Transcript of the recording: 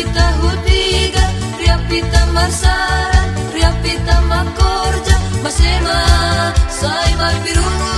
Riapita hutiga, riapita marsara, riapita makorja, masema sai mapiruru.